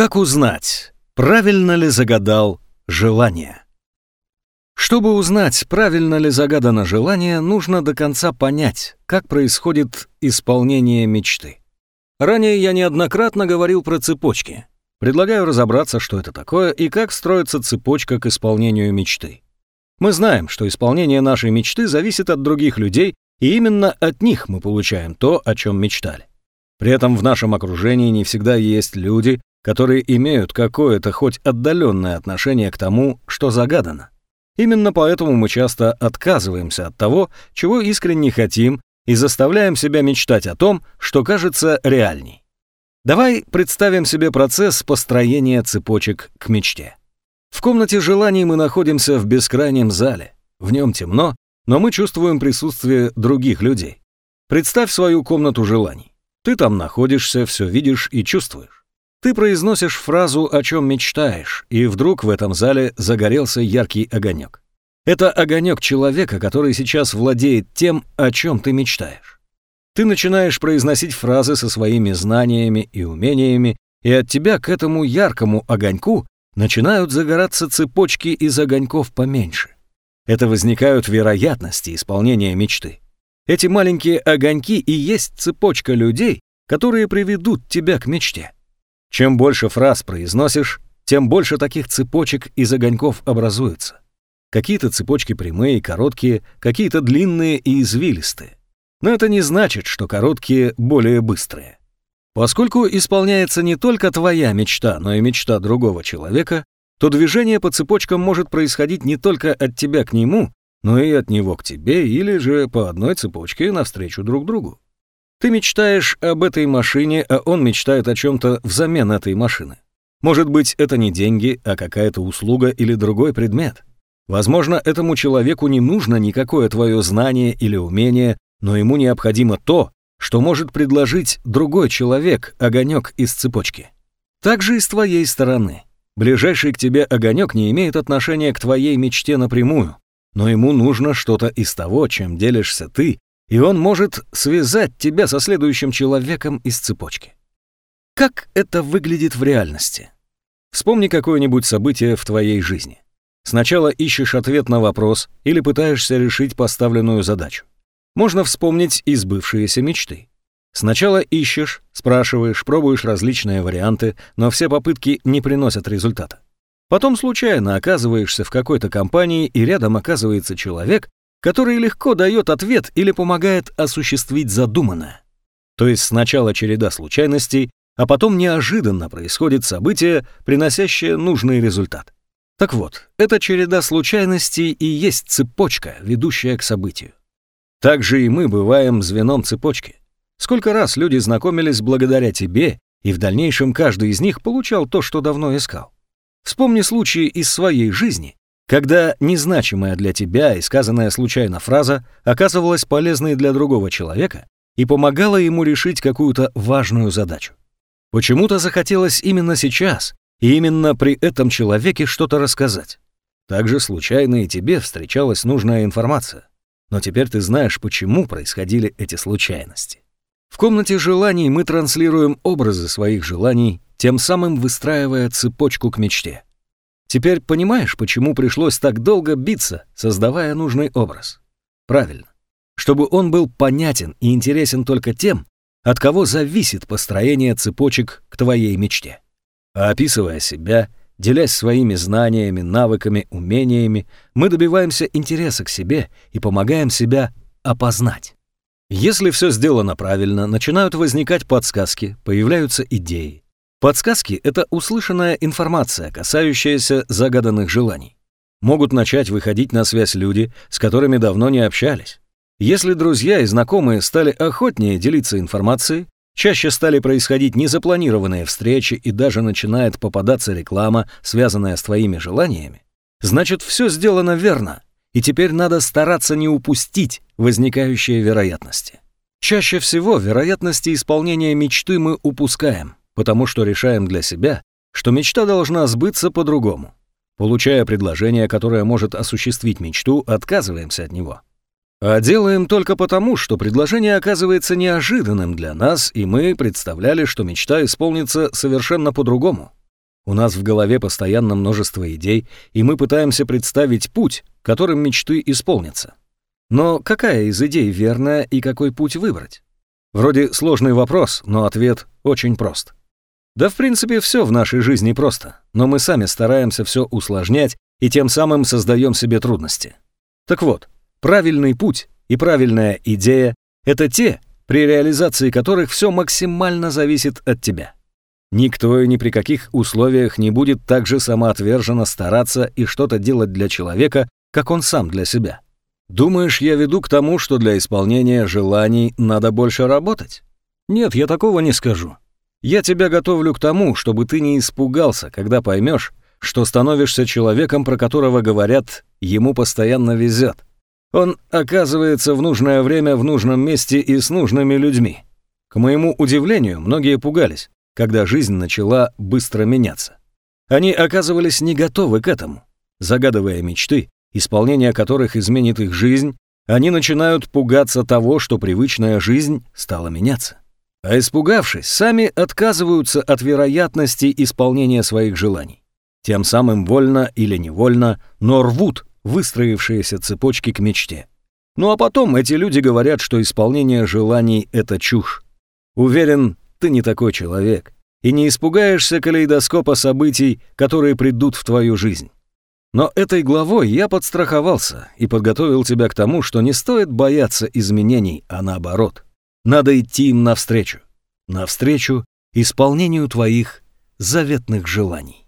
Как узнать, правильно ли загадал желание? Чтобы узнать, правильно ли загадано желание, нужно до конца понять, как происходит исполнение мечты. Ранее я неоднократно говорил про цепочки. Предлагаю разобраться, что это такое и как строится цепочка к исполнению мечты. Мы знаем, что исполнение нашей мечты зависит от других людей, и именно от них мы получаем то, о чем мечтали. При этом в нашем окружении не всегда есть люди, которые имеют какое-то хоть отдаленное отношение к тому, что загадано. Именно поэтому мы часто отказываемся от того, чего искренне хотим, и заставляем себя мечтать о том, что кажется реальней. Давай представим себе процесс построения цепочек к мечте. В комнате желаний мы находимся в бескрайнем зале. В нем темно, но мы чувствуем присутствие других людей. Представь свою комнату желаний. Ты там находишься, все видишь и чувствуешь. Ты произносишь фразу, о чем мечтаешь, и вдруг в этом зале загорелся яркий огонек. Это огонек человека, который сейчас владеет тем, о чем ты мечтаешь. Ты начинаешь произносить фразы со своими знаниями и умениями, и от тебя к этому яркому огоньку начинают загораться цепочки из огоньков поменьше. Это возникают вероятности исполнения мечты. Эти маленькие огоньки и есть цепочка людей, которые приведут тебя к мечте. Чем больше фраз произносишь, тем больше таких цепочек из огоньков образуется. Какие-то цепочки прямые короткие, какие-то длинные и извилистые. Но это не значит, что короткие более быстрые. Поскольку исполняется не только твоя мечта, но и мечта другого человека, то движение по цепочкам может происходить не только от тебя к нему, но и от него к тебе, или же по одной цепочке навстречу друг другу. Ты мечтаешь об этой машине, а он мечтает о чем-то взамен этой машины. Может быть, это не деньги, а какая-то услуга или другой предмет. Возможно, этому человеку не нужно никакое твое знание или умение, но ему необходимо то, что может предложить другой человек, огонек из цепочки. Так же и с твоей стороны. Ближайший к тебе огонек не имеет отношения к твоей мечте напрямую, но ему нужно что-то из того, чем делишься ты, и он может связать тебя со следующим человеком из цепочки. Как это выглядит в реальности? Вспомни какое-нибудь событие в твоей жизни. Сначала ищешь ответ на вопрос или пытаешься решить поставленную задачу. Можно вспомнить и сбывшиеся мечты. Сначала ищешь, спрашиваешь, пробуешь различные варианты, но все попытки не приносят результата. Потом случайно оказываешься в какой-то компании, и рядом оказывается человек, который легко дает ответ или помогает осуществить задуманное. То есть сначала череда случайностей, а потом неожиданно происходит событие, приносящее нужный результат. Так вот, эта череда случайностей и есть цепочка, ведущая к событию. Также и мы бываем звеном цепочки. Сколько раз люди знакомились благодаря тебе, и в дальнейшем каждый из них получал то, что давно искал. Вспомни случаи из своей жизни, когда незначимая для тебя и сказанная случайно фраза оказывалась полезной для другого человека и помогала ему решить какую-то важную задачу. Почему-то захотелось именно сейчас и именно при этом человеке что-то рассказать. Также случайно и тебе встречалась нужная информация. Но теперь ты знаешь, почему происходили эти случайности. В комнате желаний мы транслируем образы своих желаний, тем самым выстраивая цепочку к мечте. Теперь понимаешь, почему пришлось так долго биться, создавая нужный образ? Правильно. Чтобы он был понятен и интересен только тем, от кого зависит построение цепочек к твоей мечте. А описывая себя, делясь своими знаниями, навыками, умениями, мы добиваемся интереса к себе и помогаем себя опознать. Если все сделано правильно, начинают возникать подсказки, появляются идеи. Подсказки — это услышанная информация, касающаяся загаданных желаний. Могут начать выходить на связь люди, с которыми давно не общались. Если друзья и знакомые стали охотнее делиться информацией, чаще стали происходить незапланированные встречи и даже начинает попадаться реклама, связанная с твоими желаниями, значит, все сделано верно, и теперь надо стараться не упустить возникающие вероятности. Чаще всего вероятности исполнения мечты мы упускаем потому что решаем для себя, что мечта должна сбыться по-другому. Получая предложение, которое может осуществить мечту, отказываемся от него. А делаем только потому, что предложение оказывается неожиданным для нас, и мы представляли, что мечта исполнится совершенно по-другому. У нас в голове постоянно множество идей, и мы пытаемся представить путь, которым мечты исполнятся. Но какая из идей верная и какой путь выбрать? Вроде сложный вопрос, но ответ очень прост. Да в принципе все в нашей жизни просто, но мы сами стараемся все усложнять и тем самым создаем себе трудности. Так вот, правильный путь и правильная идея — это те, при реализации которых все максимально зависит от тебя. Никто и ни при каких условиях не будет так же самоотверженно стараться и что-то делать для человека, как он сам для себя. Думаешь, я веду к тому, что для исполнения желаний надо больше работать? Нет, я такого не скажу. Я тебя готовлю к тому, чтобы ты не испугался, когда поймешь, что становишься человеком, про которого говорят, ему постоянно везет. Он оказывается в нужное время в нужном месте и с нужными людьми. К моему удивлению, многие пугались, когда жизнь начала быстро меняться. Они оказывались не готовы к этому. Загадывая мечты, исполнение которых изменит их жизнь, они начинают пугаться того, что привычная жизнь стала меняться. А испугавшись, сами отказываются от вероятности исполнения своих желаний. Тем самым вольно или невольно, но рвут выстроившиеся цепочки к мечте. Ну а потом эти люди говорят, что исполнение желаний — это чушь. Уверен, ты не такой человек и не испугаешься калейдоскопа событий, которые придут в твою жизнь. Но этой главой я подстраховался и подготовил тебя к тому, что не стоит бояться изменений, а наоборот. Надо идти им навстречу. Навстречу исполнению твоих заветных желаний.